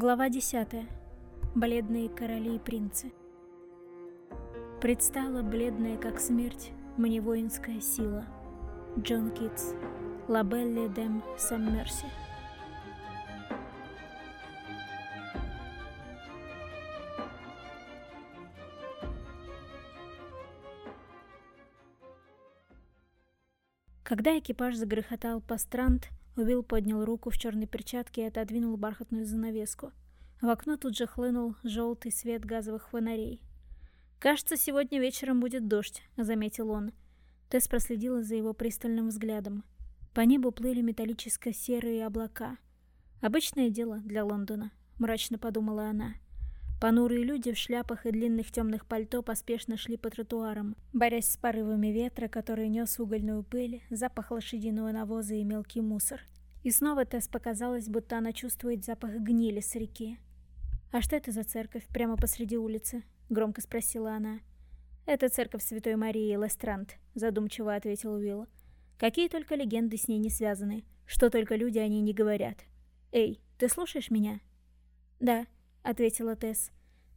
Глава 10. Бледные короли и принцы. Предстала бледная, как смерть, мне воинская сила. Джон Китс. Dame Sans Mercy. Когда экипаж загрохотал по странт, Уилл поднял руку в черной перчатке и отодвинул бархатную занавеску. В окно тут же хлынул желтый свет газовых фонарей. «Кажется, сегодня вечером будет дождь», — заметил он. Тесс проследила за его пристальным взглядом. По небу плыли металлическо-серые облака. «Обычное дело для Лондона», — мрачно подумала она. Понурые люди в шляпах и длинных темных пальто поспешно шли по тротуарам, борясь с порывами ветра, который нес угольную пыль, запах лошадиного навоза и мелкий мусор. И снова Тесс показалось, будто она чувствует запах гнили с реки. «А что это за церковь прямо посреди улицы?» — громко спросила она. «Это церковь Святой Марии Лестрант», — задумчиво ответил Уилл. «Какие только легенды с ней не связаны, что только люди о ней не говорят. Эй, ты слушаешь меня?» «Да», — ответила Тесс.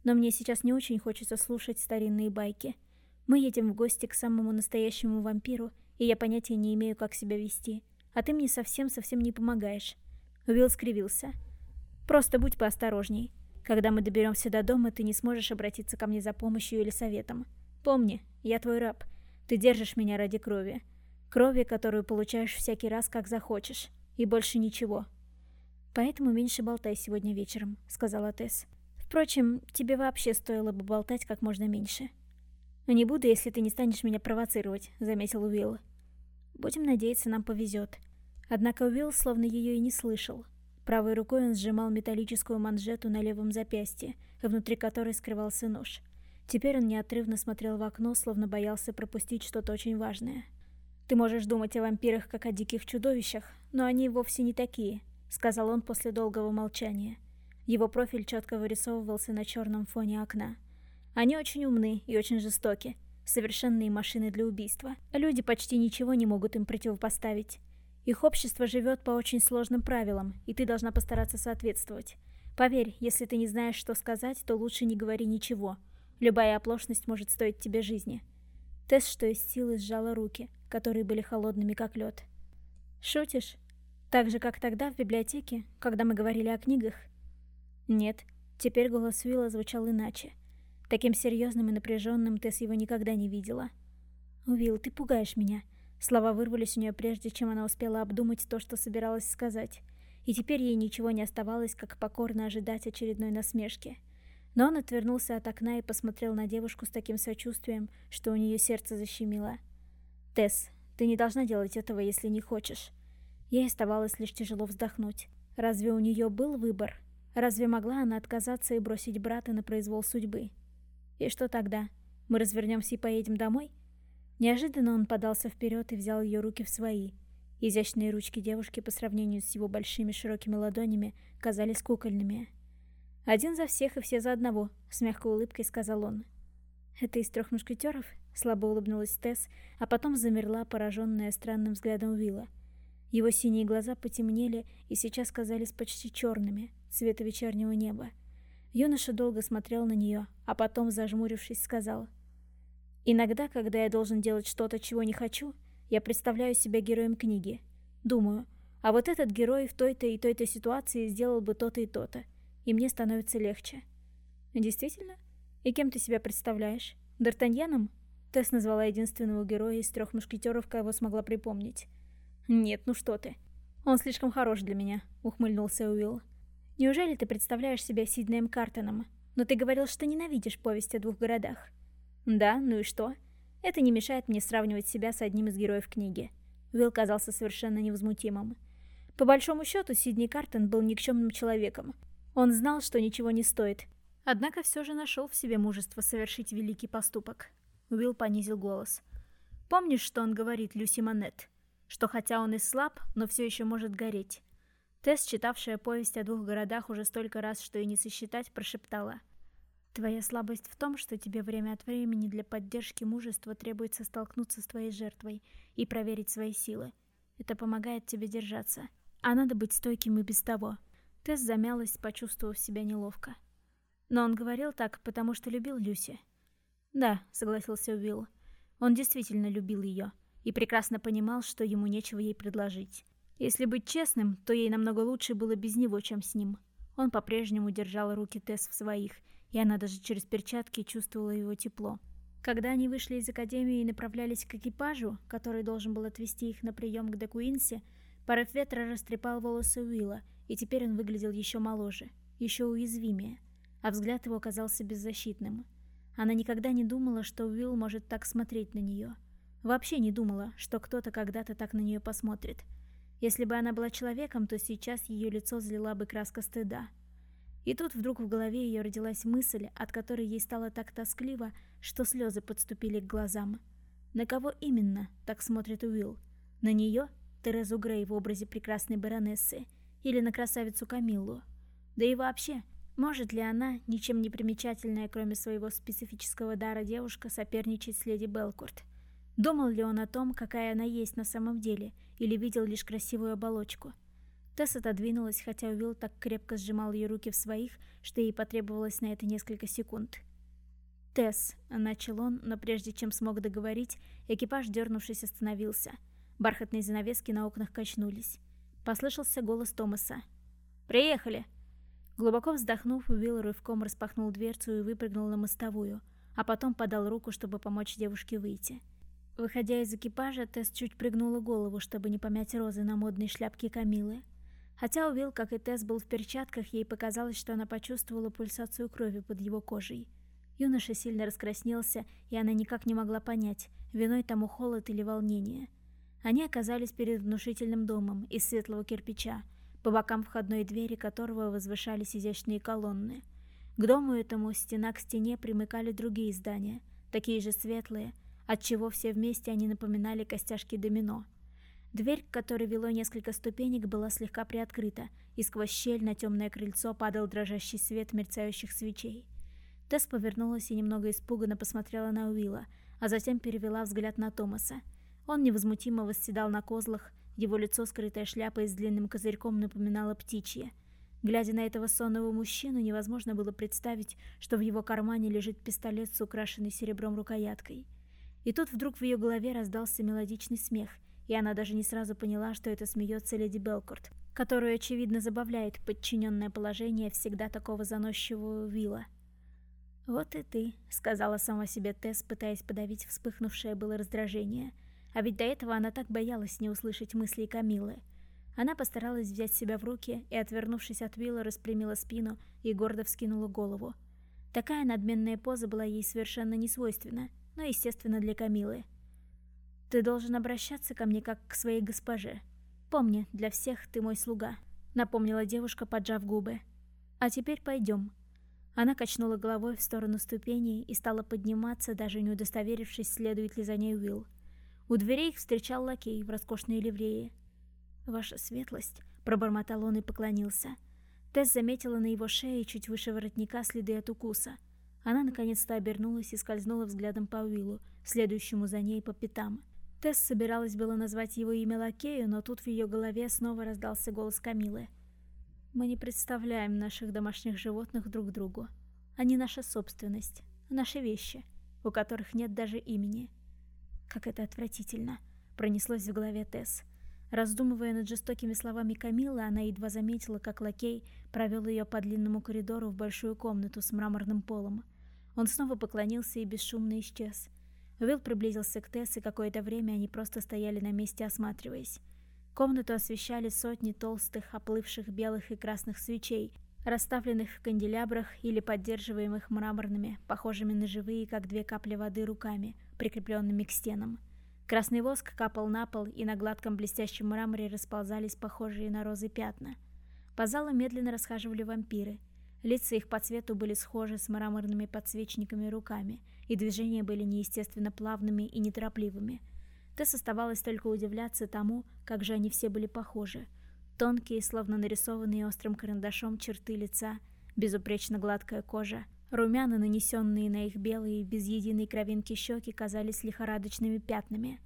«Но мне сейчас не очень хочется слушать старинные байки. Мы едем в гости к самому настоящему вампиру, и я понятия не имею, как себя вести. А ты мне совсем-совсем не помогаешь». Уилл скривился. «Просто будь поосторожней. Когда мы доберемся до дома, ты не сможешь обратиться ко мне за помощью или советом. Помни, я твой раб. Ты держишь меня ради крови. Крови, которую получаешь всякий раз, как захочешь. И больше ничего. «Поэтому меньше болтай сегодня вечером», — сказала Тесс. «Впрочем, тебе вообще стоило бы болтать как можно меньше». «Не буду, если ты не станешь меня провоцировать», — заметил Уилл. «Будем надеяться, нам повезет». Однако Уилл словно ее и не слышал. Правой рукой он сжимал металлическую манжету на левом запястье, внутри которой скрывался нож. Теперь он неотрывно смотрел в окно, словно боялся пропустить что-то очень важное. «Ты можешь думать о вампирах, как о диких чудовищах, но они вовсе не такие», сказал он после долгого молчания. Его профиль четко вырисовывался на черном фоне окна. Они очень умны и очень жестоки. Совершенные машины для убийства. Люди почти ничего не могут им противопоставить. Их общество живет по очень сложным правилам, и ты должна постараться соответствовать. Поверь, если ты не знаешь, что сказать, то лучше не говори ничего. Любая оплошность может стоить тебе жизни. Тесс, что из силы, сжала руки, которые были холодными, как лед. «Шутишь?» Так же, как тогда в библиотеке, когда мы говорили о книгах? Нет, теперь голос Уилла звучал иначе. Таким серьезным и напряженным Тесс его никогда не видела. «Уилл, ты пугаешь меня». Слова вырвались у нее прежде, чем она успела обдумать то, что собиралась сказать. И теперь ей ничего не оставалось, как покорно ожидать очередной насмешки. Но он отвернулся от окна и посмотрел на девушку с таким сочувствием, что у нее сердце защемило. «Тесс, ты не должна делать этого, если не хочешь. Ей оставалось лишь тяжело вздохнуть. Разве у нее был выбор? Разве могла она отказаться и бросить брата на произвол судьбы? И что тогда? Мы развернемся и поедем домой? Неожиданно он подался вперед и взял ее руки в свои. Изящные ручки девушки по сравнению с его большими широкими ладонями казались кукольными. «Один за всех и все за одного», — с мягкой улыбкой сказал он. «Это из трех мушкетеров?» — слабо улыбнулась Тесс, а потом замерла, пораженная странным взглядом Уилла. Его синие глаза потемнели и сейчас казались почти черными, цвета вечернего неба. Юноша долго смотрел на нее, а потом, зажмурившись, сказал. «Иногда, когда я должен делать что-то, чего не хочу, я представляю себя героем книги. Думаю, а вот этот герой в той-то и той-то ситуации сделал бы то-то и то-то, и мне становится легче». «Действительно? И кем ты себя представляешь? Д'Артаньяном?» Тесс назвала единственного героя из трех мушкетеров, кого смогла припомнить. «Нет, ну что ты. Он слишком хорош для меня», — ухмыльнулся Уилл. «Неужели ты представляешь себя Сиднеем Картоном? Но ты говорил, что ненавидишь повесть о двух городах». «Да, ну и что? Это не мешает мне сравнивать себя с одним из героев книги». Уилл казался совершенно невозмутимым. По большому счету, Сидни Картон был никчемным человеком. Он знал, что ничего не стоит. Однако все же нашел в себе мужество совершить великий поступок. Уилл понизил голос. «Помнишь, что он говорит Люси Монет? что хотя он и слаб, но все еще может гореть. Тесс, читавшая повесть о двух городах уже столько раз, что и не сосчитать, прошептала. «Твоя слабость в том, что тебе время от времени для поддержки мужества требуется столкнуться с твоей жертвой и проверить свои силы. Это помогает тебе держаться. А надо быть стойким и без того. Тесс замялась, почувствовав себя неловко. Но он говорил так, потому что любил Люси. «Да», — согласился Уилл. Он действительно любил ее и прекрасно понимал, что ему нечего ей предложить. Если быть честным, то ей намного лучше было без него, чем с ним. Он по-прежнему держал руки Тесс в своих, и она даже через перчатки чувствовала его тепло. Когда они вышли из академии и направлялись к экипажу, который должен был отвезти их на прием к Декуинсе, порыв ветра растрепал волосы Уилла, и теперь он выглядел еще моложе, еще уязвимее, а взгляд его казался беззащитным. Она никогда не думала, что Уилл может так смотреть на нее. Вообще не думала, что кто-то когда-то так на нее посмотрит. Если бы она была человеком, то сейчас ее лицо злила бы краска стыда. И тут вдруг в голове ее родилась мысль, от которой ей стало так тоскливо, что слезы подступили к глазам. На кого именно так смотрит Уилл? На нее, Терезу Грей в образе прекрасной баронессы, или на красавицу Камиллу? Да и вообще, может ли она, ничем не примечательная, кроме своего специфического дара девушка, соперничать с леди Белкурт? Думал ли он о том, какая она есть на самом деле, или видел лишь красивую оболочку? Тесс отодвинулась, хотя Уилл так крепко сжимал ее руки в своих, что ей потребовалось на это несколько секунд. «Тесс», — начал он, но прежде чем смог договорить, экипаж, дернувшись, остановился. Бархатные занавески на окнах качнулись. Послышался голос Томаса. «Приехали!» Глубоко вздохнув, Уилл рывком распахнул дверцу и выпрыгнул на мостовую, а потом подал руку, чтобы помочь девушке выйти. Выходя из экипажа, Тесс чуть пригнула голову, чтобы не помять розы на модной шляпке Камилы. Хотя Уилл, как и Тесс, был в перчатках, ей показалось, что она почувствовала пульсацию крови под его кожей. Юноша сильно раскраснелся, и она никак не могла понять, виной тому холод или волнение. Они оказались перед внушительным домом из светлого кирпича, по бокам входной двери которого возвышались изящные колонны. К дому этому стена к стене примыкали другие здания, такие же светлые, отчего все вместе они напоминали костяшки домино. Дверь, к которой вело несколько ступенек, была слегка приоткрыта, и сквозь щель на темное крыльцо падал дрожащий свет мерцающих свечей. Тесс повернулась и немного испуганно посмотрела на Уилла, а затем перевела взгляд на Томаса. Он невозмутимо восседал на козлах, его лицо, скрытое шляпой с длинным козырьком, напоминало птичье. Глядя на этого сонного мужчину, невозможно было представить, что в его кармане лежит пистолет с украшенной серебром рукояткой. И тут вдруг в ее голове раздался мелодичный смех, и она даже не сразу поняла, что это смеется леди Белкорт, которую, очевидно, забавляет подчиненное положение всегда такого заносчивого Вилла. «Вот и ты», — сказала сама себе Тесс, пытаясь подавить вспыхнувшее было раздражение. А ведь до этого она так боялась не услышать мыслей Камилы. Она постаралась взять себя в руки и, отвернувшись от Вилла, распрямила спину и гордо вскинула голову. Такая надменная поза была ей совершенно не свойственна, но, естественно, для Камилы. «Ты должен обращаться ко мне как к своей госпоже. Помни, для всех ты мой слуга», — напомнила девушка, поджав губы. «А теперь пойдем». Она качнула головой в сторону ступеней и стала подниматься, даже не удостоверившись, следует ли за ней Уилл. У дверей их встречал лакей в роскошной ливрее. «Ваша светлость», — пробормотал он и поклонился. Тесс заметила на его шее чуть выше воротника следы от укуса — она наконец-то обернулась и скользнула взглядом по Уиллу, следующему за ней по пятам. Тесс собиралась было назвать его имя Лакею, но тут в ее голове снова раздался голос Камилы. «Мы не представляем наших домашних животных друг другу. Они наша собственность, наши вещи, у которых нет даже имени». «Как это отвратительно!» — пронеслось в голове Тесс. Раздумывая над жестокими словами Камилы, она едва заметила, как лакей провел ее по длинному коридору в большую комнату с мраморным полом. Он снова поклонился и бесшумно исчез. Уилл приблизился к Тесс, и какое-то время они просто стояли на месте, осматриваясь. Комнату освещали сотни толстых, оплывших белых и красных свечей, расставленных в канделябрах или поддерживаемых мраморными, похожими на живые, как две капли воды, руками, прикрепленными к стенам. Красный воск капал на пол, и на гладком блестящем мраморе расползались похожие на розы пятна. По залу медленно расхаживали вампиры — Лица их по цвету были схожи с мраморными подсвечниками руками, и движения были неестественно плавными и неторопливыми. Тесс оставалось только удивляться тому, как же они все были похожи. Тонкие, словно нарисованные острым карандашом черты лица, безупречно гладкая кожа, румяна, нанесенные на их белые, без единой кровинки щеки, казались лихорадочными пятнами.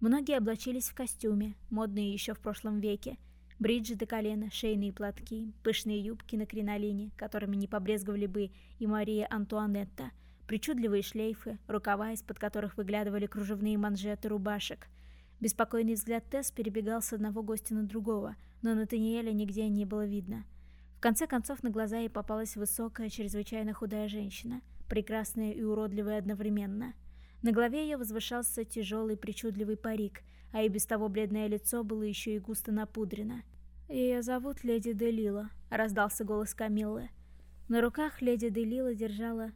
Многие облачились в костюме, модные еще в прошлом веке, Бриджи до колена, шейные платки, пышные юбки на кринолине, которыми не побрезговали бы и Мария Антуанетта, причудливые шлейфы, рукава, из-под которых выглядывали кружевные манжеты рубашек. Беспокойный взгляд Тесс перебегал с одного гостя на другого, но Натаниэля нигде не было видно. В конце концов на глаза ей попалась высокая, чрезвычайно худая женщина, прекрасная и уродливая одновременно. На голове ее возвышался тяжелый причудливый парик – а и без того бледное лицо было еще и густо напудрено. «Ее зовут Леди Делила», — раздался голос Камиллы. На руках Леди Делила держала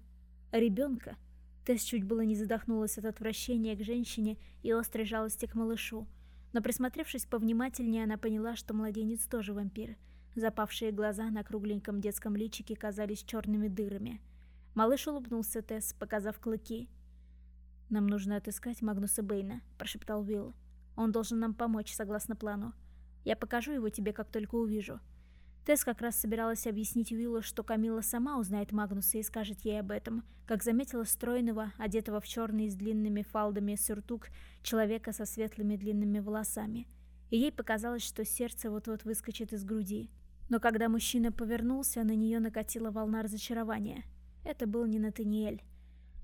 ребенка. Тесс чуть было не задохнулась от отвращения к женщине и острой жалости к малышу. Но присмотревшись повнимательнее, она поняла, что младенец тоже вампир. Запавшие глаза на кругленьком детском личике казались черными дырами. Малыш улыбнулся Тесс, показав клыки. «Нам нужно отыскать Магнуса Бэйна», — прошептал Уилл. Он должен нам помочь, согласно плану. Я покажу его тебе, как только увижу. Тесс как раз собиралась объяснить Уиллу, что Камила сама узнает Магнуса и скажет ей об этом, как заметила стройного, одетого в черный с длинными фалдами сюртук, человека со светлыми длинными волосами. И ей показалось, что сердце вот-вот выскочит из груди. Но когда мужчина повернулся, на нее накатила волна разочарования. Это был не Натаниэль.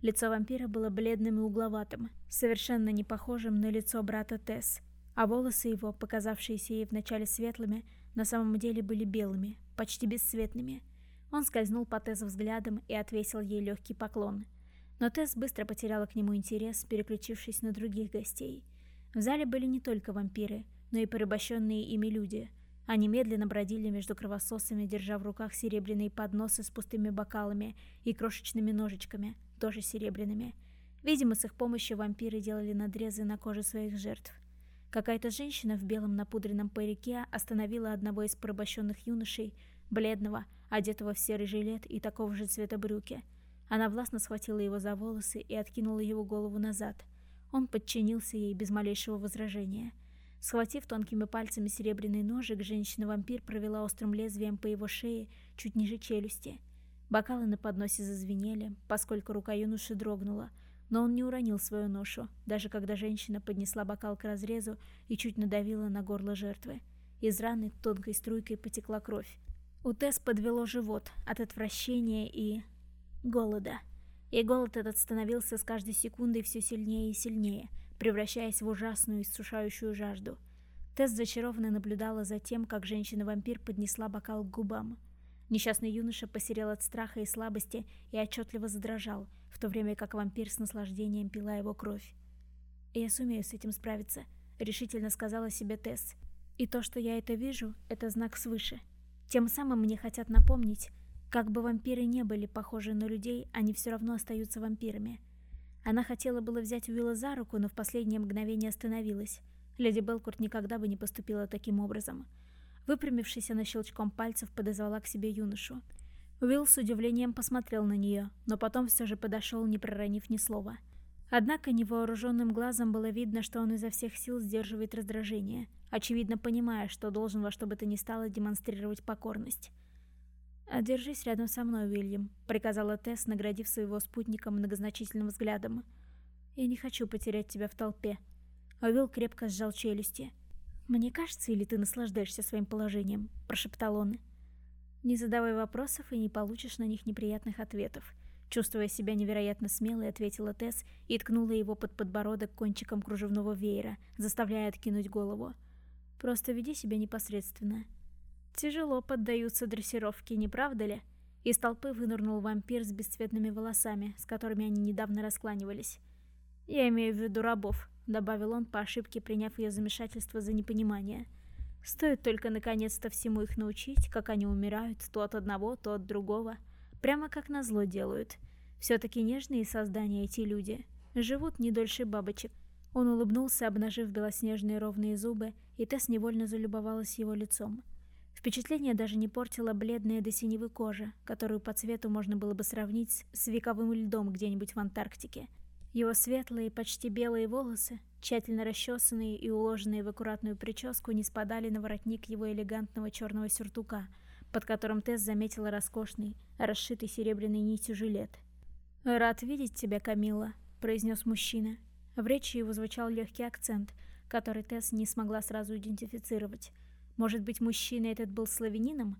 Лицо вампира было бледным и угловатым, совершенно не похожим на лицо брата Тесс, а волосы его, показавшиеся ей вначале светлыми, на самом деле были белыми, почти бесцветными. Он скользнул по Тесс взглядом и отвесил ей легкий поклон. Но Тесс быстро потеряла к нему интерес, переключившись на других гостей. В зале были не только вампиры, но и порабощенные ими люди. Они медленно бродили между кровососами, держа в руках серебряные подносы с пустыми бокалами и крошечными ножичками – тоже серебряными. Видимо, с их помощью вампиры делали надрезы на коже своих жертв. Какая-то женщина в белом напудренном парике остановила одного из порабощенных юношей, бледного, одетого в серый жилет и такого же цвета брюки. Она властно схватила его за волосы и откинула его голову назад. Он подчинился ей без малейшего возражения. Схватив тонкими пальцами серебряный ножик, женщина-вампир провела острым лезвием по его шее чуть ниже челюсти – Бокалы на подносе зазвенели, поскольку рука юноши дрогнула, но он не уронил свою ношу, даже когда женщина поднесла бокал к разрезу и чуть надавила на горло жертвы. Из раны тонкой струйкой потекла кровь. У Тесс подвело живот от отвращения и... голода. И голод этот становился с каждой секундой все сильнее и сильнее, превращаясь в ужасную иссушающую жажду. Тесс зачарованно наблюдала за тем, как женщина-вампир поднесла бокал к губам. Несчастный юноша посерел от страха и слабости и отчетливо задрожал, в то время как вампир с наслаждением пила его кровь. «Я сумею с этим справиться», — решительно сказала себе Тесс. «И то, что я это вижу, это знак свыше. Тем самым мне хотят напомнить, как бы вампиры не были похожи на людей, они все равно остаются вампирами». Она хотела было взять Уилла за руку, но в последнее мгновение остановилась. Леди Белкурт никогда бы не поступила таким образом. Выпрямившись, она щелчком пальцев подозвала к себе юношу. Уилл с удивлением посмотрел на нее, но потом все же подошел, не проронив ни слова. Однако невооруженным глазом было видно, что он изо всех сил сдерживает раздражение, очевидно понимая, что должен во что бы то ни стало демонстрировать покорность. «Держись рядом со мной, Уильям», — приказала Тесс, наградив своего спутника многозначительным взглядом. «Я не хочу потерять тебя в толпе». Уилл крепко сжал челюсти. «Мне кажется, или ты наслаждаешься своим положением?» – прошептал он. «Не задавай вопросов и не получишь на них неприятных ответов». Чувствуя себя невероятно смелой, ответила Тесс и ткнула его под подбородок кончиком кружевного веера, заставляя откинуть голову. «Просто веди себя непосредственно». Тяжело поддаются дрессировке, не правда ли? Из толпы вынырнул вампир с бесцветными волосами, с которыми они недавно раскланивались. «Я имею в виду рабов», — добавил он, по ошибке приняв ее замешательство за непонимание. «Стоит только наконец-то всему их научить, как они умирают, то от одного, то от другого. Прямо как назло делают. Все-таки нежные создания эти люди. Живут не дольше бабочек». Он улыбнулся, обнажив белоснежные ровные зубы, и Тесс невольно залюбовалась его лицом. Впечатление даже не портила бледная до синевы кожа, которую по цвету можно было бы сравнить с вековым льдом где-нибудь в Антарктике. Его светлые, почти белые волосы, тщательно расчесанные и уложенные в аккуратную прическу, не спадали на воротник его элегантного черного сюртука, под которым Тесс заметила роскошный, расшитый серебряной нитью жилет. «Рад видеть тебя, Камилла», — произнес мужчина. В речи его звучал легкий акцент, который Тесс не смогла сразу идентифицировать. Может быть, мужчина этот был славянином?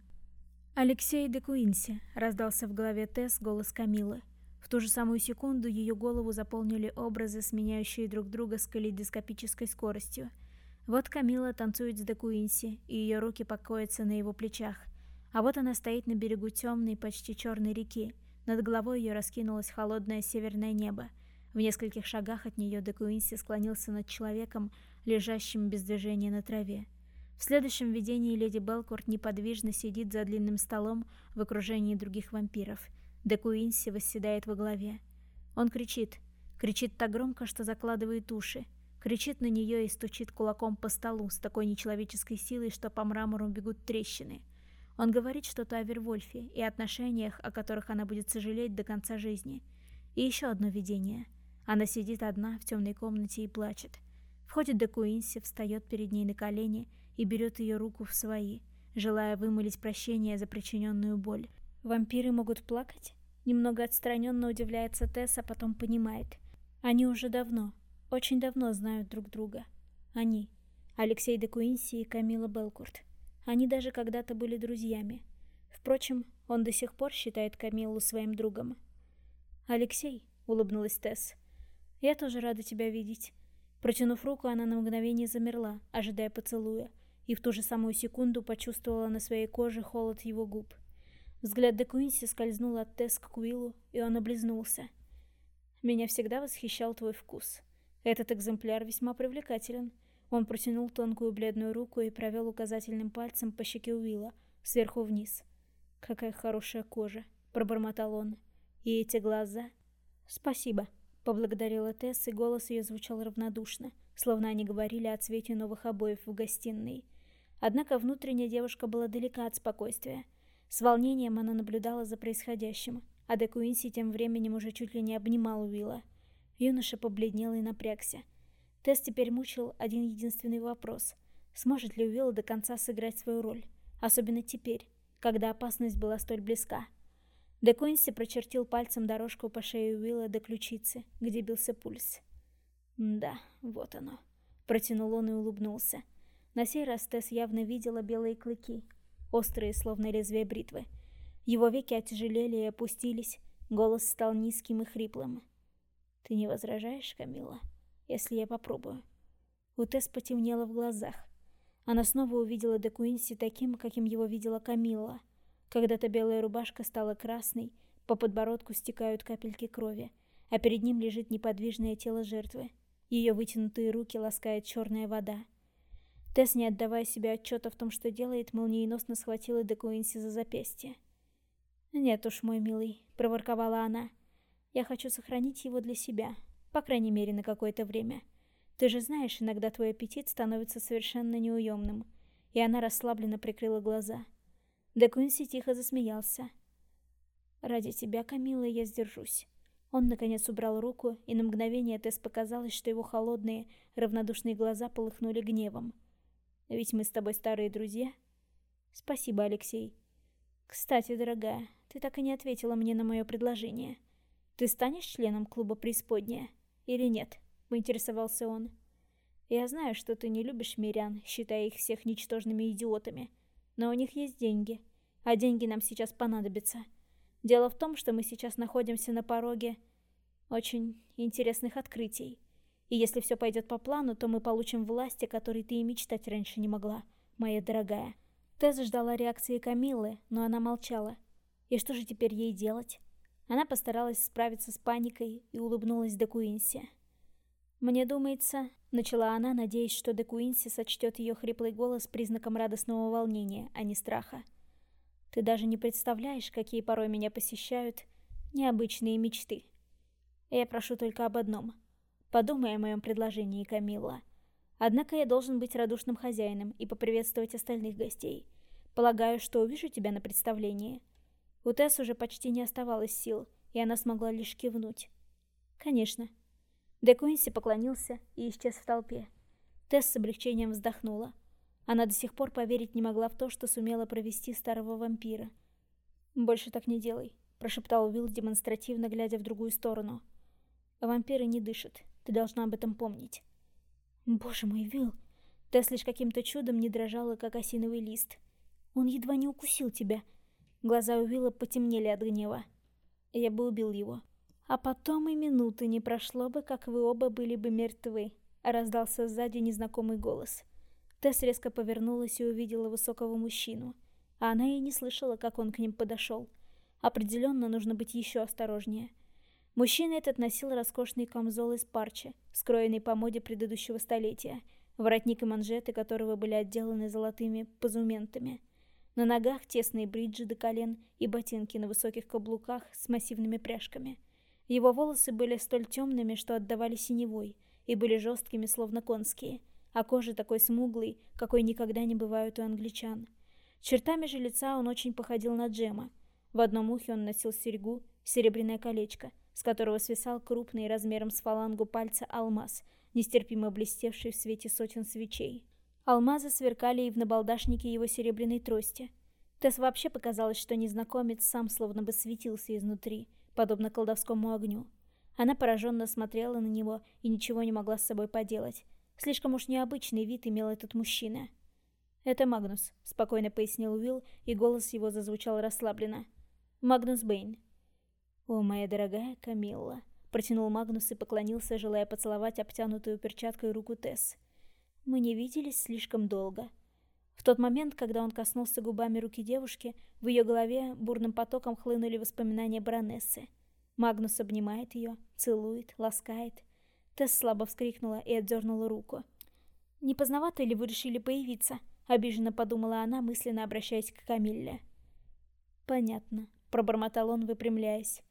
«Алексей де Куинси», — раздался в голове Тесс голос Камилы. В ту же самую секунду ее голову заполнили образы, сменяющие друг друга с калейдоскопической скоростью. Вот Камила танцует с де Куинси, и ее руки покоятся на его плечах. А вот она стоит на берегу темной, почти черной реки. Над головой ее раскинулось холодное северное небо. В нескольких шагах от нее де Куинси склонился над человеком, лежащим без движения на траве. В следующем видении леди Белкорт неподвижно сидит за длинным столом в окружении других вампиров. Де Куинси восседает во главе. Он кричит. Кричит так громко, что закладывает уши. Кричит на нее и стучит кулаком по столу с такой нечеловеческой силой, что по мрамору бегут трещины. Он говорит что-то о Вервольфе и отношениях, о которых она будет сожалеть до конца жизни. И еще одно видение. Она сидит одна в темной комнате и плачет. Входит Де Куинси, встает перед ней на колени и берет ее руку в свои, желая вымолить прощение за причиненную боль. Вампиры могут плакать? Немного отстраненно удивляется Тесс, а потом понимает. Они уже давно, очень давно знают друг друга. Они. Алексей де Куинси и Камила Белкурт. Они даже когда-то были друзьями. Впрочем, он до сих пор считает Камилу своим другом. «Алексей», — улыбнулась Тесс, — «я тоже рада тебя видеть». Протянув руку, она на мгновение замерла, ожидая поцелуя, и в ту же самую секунду почувствовала на своей коже холод его губ. Взгляд де Куинси скользнул от Тесс к Куиллу, и он облизнулся. «Меня всегда восхищал твой вкус. Этот экземпляр весьма привлекателен». Он протянул тонкую бледную руку и провел указательным пальцем по щеке Уилла, сверху вниз. «Какая хорошая кожа», — пробормотал он. «И эти глаза?» «Спасибо», — поблагодарила Тесс, и голос ее звучал равнодушно, словно они говорили о цвете новых обоев в гостиной. Однако внутренняя девушка была далека от спокойствия. С волнением она наблюдала за происходящим, а Де Куинси тем временем уже чуть ли не обнимал Уилла. Юноша побледнел и напрягся. Тесс теперь мучил один единственный вопрос. Сможет ли Уилл до конца сыграть свою роль? Особенно теперь, когда опасность была столь близка. Де Куинси прочертил пальцем дорожку по шее Уилла до ключицы, где бился пульс. «Да, вот оно», — протянул он и улыбнулся. На сей раз Тесс явно видела белые клыки, острые, словно лезвие бритвы. Его веки отяжелели и опустились, голос стал низким и хриплым. «Ты не возражаешь, Камила, если я попробую?» У Тесс потемнело в глазах. Она снова увидела Де Куинси таким, каким его видела Камилла. Когда-то белая рубашка стала красной, по подбородку стекают капельки крови, а перед ним лежит неподвижное тело жертвы. Ее вытянутые руки ласкает черная вода. Тесс, не отдавая себе отчета в том, что делает, молниеносно схватила Де Куинси за запястье. «Нет уж, мой милый», — проворковала она. «Я хочу сохранить его для себя, по крайней мере, на какое-то время. Ты же знаешь, иногда твой аппетит становится совершенно неуемным». И она расслабленно прикрыла глаза. Де Куинси тихо засмеялся. «Ради тебя, Камила, я сдержусь». Он, наконец, убрал руку, и на мгновение Тесс показалось, что его холодные, равнодушные глаза полыхнули гневом. Ведь мы с тобой старые друзья. Спасибо, Алексей. Кстати, дорогая, ты так и не ответила мне на мое предложение. Ты станешь членом клуба «Преисподняя» или нет? Поинтересовался он. Я знаю, что ты не любишь мирян, считая их всех ничтожными идиотами. Но у них есть деньги. А деньги нам сейчас понадобятся. Дело в том, что мы сейчас находимся на пороге очень интересных открытий. И если все пойдет по плану, то мы получим власти, которые ты и мечтать раньше не могла, моя дорогая. Тесс ждала реакции Камиллы, но она молчала. И что же теперь ей делать? Она постаралась справиться с паникой и улыбнулась Де Куинси. «Мне думается...» — начала она, надеясь, что Де Куинси сочтет ее хриплый голос признаком радостного волнения, а не страха. «Ты даже не представляешь, какие порой меня посещают необычные мечты. Я прошу только об одном — Подумай о моем предложении, Камилла. Однако я должен быть радушным хозяином и поприветствовать остальных гостей. Полагаю, что увижу тебя на представлении. У Тесс уже почти не оставалось сил, и она смогла лишь кивнуть. Конечно. Де Куинси поклонился и исчез в толпе. Тесс с облегчением вздохнула. Она до сих пор поверить не могла в то, что сумела провести старого вампира. «Больше так не делай», — прошептал Уилл, демонстративно глядя в другую сторону. «Вампиры не дышат. Ты должна об этом помнить. Боже мой, Вилл, Тесс лишь каким-то чудом не дрожала, как осиновый лист. «Он едва не укусил тебя». Глаза Уилла потемнели от гнева. Я бы убил его. А потом и минуты не прошло бы, как вы оба были бы мертвы. Раздался сзади незнакомый голос. Тесс резко повернулась и увидела высокого мужчину. А она и не слышала, как он к ним подошел. Определенно нужно быть еще осторожнее. Мужчина этот носил роскошный камзол из парчи, скроенный по моде предыдущего столетия, воротник и манжеты которого были отделаны золотыми позументами. На ногах тесные бриджи до колен и ботинки на высоких каблуках с массивными пряжками. Его волосы были столь темными, что отдавали синевой, и были жесткими, словно конские, а кожа такой смуглой, какой никогда не бывает у англичан. Чертами же лица он очень походил на Джема. В одном ухе он носил серьгу, серебряное колечко, с которого свисал крупный размером с фалангу пальца алмаз, нестерпимо блестевший в свете сотен свечей. Алмазы сверкали и в набалдашнике его серебряной трости. Тесс вообще показалось, что незнакомец сам словно бы светился изнутри, подобно колдовскому огню. Она пораженно смотрела на него и ничего не могла с собой поделать. Слишком уж необычный вид имел этот мужчина. «Это Магнус», — спокойно пояснил Уилл, и голос его зазвучал расслабленно. «Магнус Бэйн». «О, моя дорогая Камилла», — протянул Магнус и поклонился, желая поцеловать обтянутую перчаткой руку Тесс. Мы не виделись слишком долго. В тот момент, когда он коснулся губами руки девушки, в ее голове бурным потоком хлынули воспоминания баронессы. Магнус обнимает ее, целует, ласкает. Тесс слабо вскрикнула и отдернула руку. «Не поздновато ли вы решили появиться?» — обиженно подумала она, мысленно обращаясь к Камилле. «Понятно», — пробормотал он, выпрямляясь.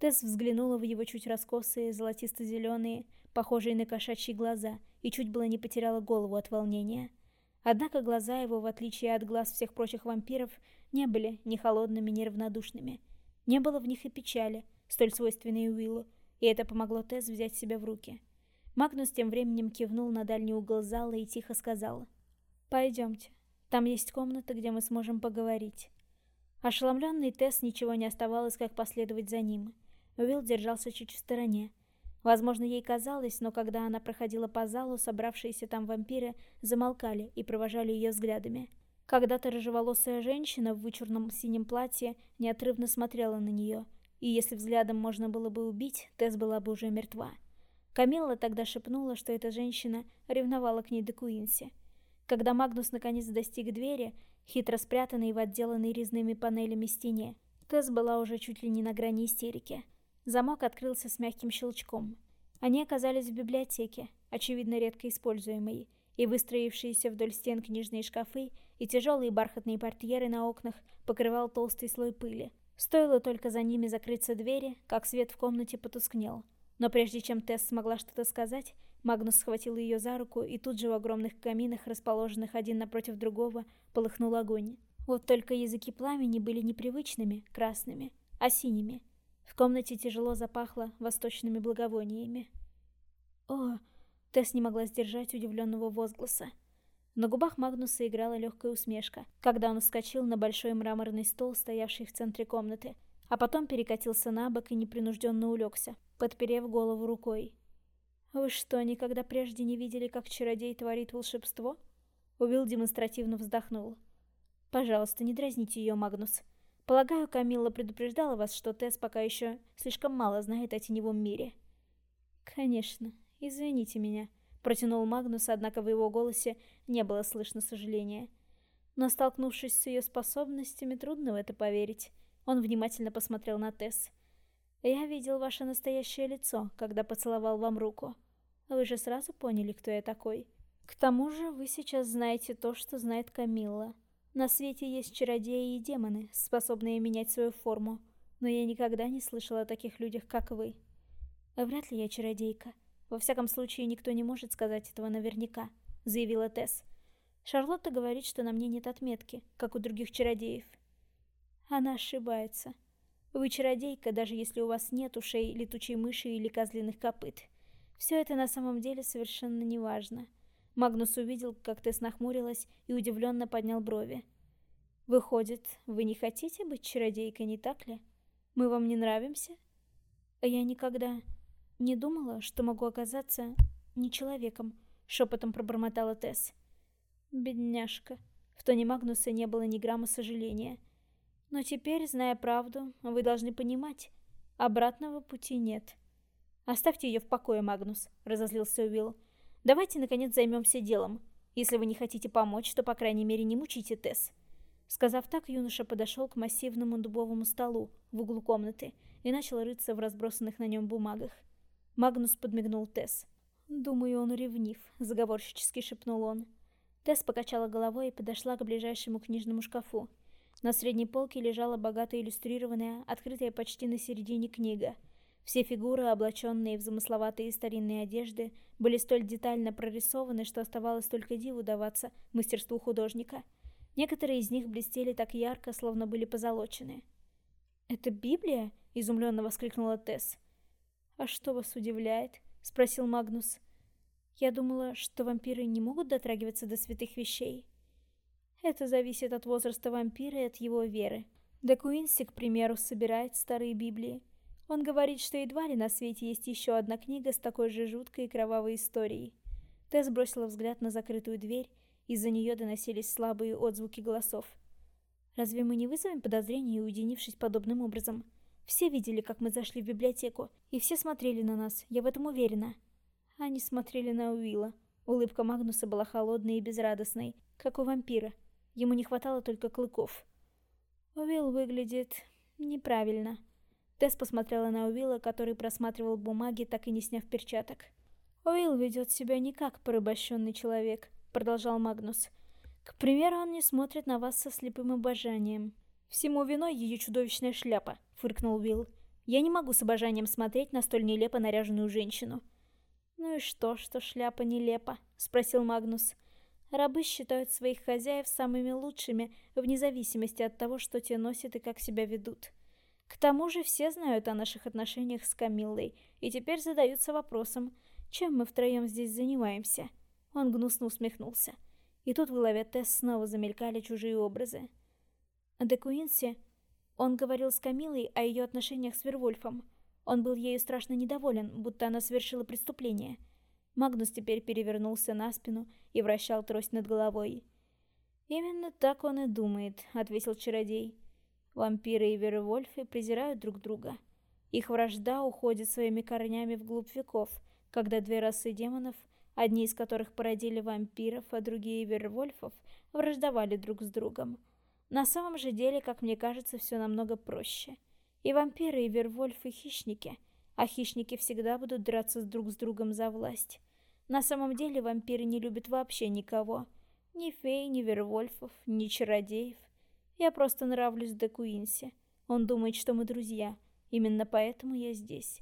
Тесс взглянула в его чуть раскосые, золотисто-зеленые, похожие на кошачьи глаза, и чуть было не потеряла голову от волнения. Однако глаза его, в отличие от глаз всех прочих вампиров, не были ни холодными, ни равнодушными. Не было в них и печали, столь свойственной Уиллу, и это помогло Тесс взять себя в руки. Магнус тем временем кивнул на дальний угол зала и тихо сказал «Пойдемте, там есть комната, где мы сможем поговорить». Ошеломленный Тесс ничего не оставалось, как последовать за ним. Уилл держался чуть в стороне, Возможно, ей казалось, но когда она проходила по залу, собравшиеся там вампиры замолкали и провожали ее взглядами. Когда-то рыжеволосая женщина в вычурном синем платье неотрывно смотрела на нее, и если взглядом можно было бы убить, Тесс была бы уже мертва. Камилла тогда шепнула, что эта женщина ревновала к ней до Куинси. Когда Магнус наконец достиг двери, хитро спрятанной в отделанной резными панелями стене, Тесс была уже чуть ли не на грани истерики. Замок открылся с мягким щелчком. Они оказались в библиотеке, очевидно редко используемой, и выстроившиеся вдоль стен книжные шкафы и тяжелые бархатные портьеры на окнах покрывал толстый слой пыли. Стоило только за ними закрыться двери, как свет в комнате потускнел. Но прежде чем Тесс смогла что-то сказать, Магнус схватил ее за руку, и тут же в огромных каминах, расположенных один напротив другого, полыхнул огонь. Вот только языки пламени были непривычными, красными, а синими, в комнате тяжело запахло восточными благовониями. «О!» — Тесс не могла сдержать удивленного возгласа. На губах Магнуса играла легкая усмешка, когда он вскочил на большой мраморный стол, стоявший в центре комнаты, а потом перекатился на бок и непринужденно улегся, подперев голову рукой. «Вы что, никогда прежде не видели, как чародей творит волшебство?» Уилл демонстративно вздохнул. «Пожалуйста, не дразните ее, Магнус. Полагаю, Камилла предупреждала вас, что Тесс пока еще слишком мало знает о теневом мире. Конечно. Извините меня, протянул Магнус, однако в его голосе не было слышно сожаления. Но столкнувшись с ее способностями, трудно в это поверить. Он внимательно посмотрел на Тесс. Я видел ваше настоящее лицо, когда поцеловал вам руку. Вы же сразу поняли, кто я такой. К тому же, вы сейчас знаете то, что знает Камилла. На свете есть чародеи и демоны, способные менять свою форму, но я никогда не слышала о таких людях, как вы. Вряд ли я чародейка. Во всяком случае, никто не может сказать этого наверняка, заявила Тесс. Шарлотта говорит, что на мне нет отметки, как у других чародеев. Она ошибается. Вы чародейка, даже если у вас нет ушей летучей мыши или козлиных копыт. Все это на самом деле совершенно неважно. важно. Магнус увидел, как Тесс нахмурилась и удивленно поднял брови. «Выходит, вы не хотите быть чародейкой, не так ли? Мы вам не нравимся?» «Я никогда не думала, что могу оказаться не человеком», — шепотом пробормотала Тесс. Бедняжка. В тоне Магнуса не было ни грамма сожаления. Но теперь, зная правду, вы должны понимать, обратного пути нет. Оставьте ее в покое, Магнус, разозлился Уилл. Давайте, наконец, займемся делом. Если вы не хотите помочь, то, по крайней мере, не мучите Тесс. Сказав так, юноша подошел к массивному дубовому столу в углу комнаты и начал рыться в разбросанных на нем бумагах. Магнус подмигнул Тесс. «Думаю, он ревнив», — заговорщически шепнул он. Тесс покачала головой и подошла к ближайшему книжному шкафу. На средней полке лежала богато иллюстрированная, открытая почти на середине книга. Все фигуры, облаченные в замысловатые старинные одежды, были столь детально прорисованы, что оставалось только диву даваться мастерству художника. Некоторые из них блестели так ярко, словно были позолочены. «Это Библия?» — изумленно воскликнула Тесс. «А что вас удивляет?» — спросил Магнус. Я думала, что вампиры не могут дотрагиваться до святых вещей. Это зависит от возраста вампира и от его веры. Де Куинси, к примеру, собирает старые Библии. Он говорит, что едва ли на свете есть еще одна книга с такой же жуткой и кровавой историей. Тесс бросила взгляд на закрытую дверь, из-за нее доносились слабые отзвуки голосов. Разве мы не вызовем подозрения, уединившись подобным образом? Все видели, как мы зашли в библиотеку, и все смотрели на нас, я в этом уверена. Они смотрели на Уилла. Улыбка Магнуса была холодной и безрадостной, как у вампира. Ему не хватало только клыков. Уилл выглядит неправильно. Тесс посмотрела на Уилла, который просматривал бумаги, так и не сняв перчаток. «Уилл ведет себя не как порабощенный человек», — продолжал Магнус. «К примеру, он не смотрит на вас со слепым обожанием». «Всему виной ее чудовищная шляпа», — фыркнул Уилл. «Я не могу с обожанием смотреть на столь нелепо наряженную женщину». «Ну и что, что шляпа нелепа?» — спросил Магнус. «Рабы считают своих хозяев самыми лучшими, вне зависимости от того, что те носят и как себя ведут. К тому же все знают о наших отношениях с Камиллой, и теперь задаются вопросом, чем мы втроем здесь занимаемся?» Он гнусно усмехнулся. И тут в голове Тесс снова замелькали чужие образы. Де Куинси... Он говорил с Камилой о ее отношениях с Вервольфом. Он был ею страшно недоволен, будто она совершила преступление. Магнус теперь перевернулся на спину и вращал трость над головой. «Именно так он и думает», — ответил чародей. «Вампиры и вервольфы презирают друг друга. Их вражда уходит своими корнями вглубь веков, когда две расы демонов, одни из которых породили вампиров, а другие вервольфов, враждовали друг с другом. На самом же деле, как мне кажется, все намного проще». И вампиры, и вервольфы — хищники, а хищники всегда будут драться друг с другом за власть. На самом деле вампиры не любят вообще никого. Ни фей, ни вервольфов, ни чародеев. Я просто нравлюсь Де Куинси. Он думает, что мы друзья. Именно поэтому я здесь.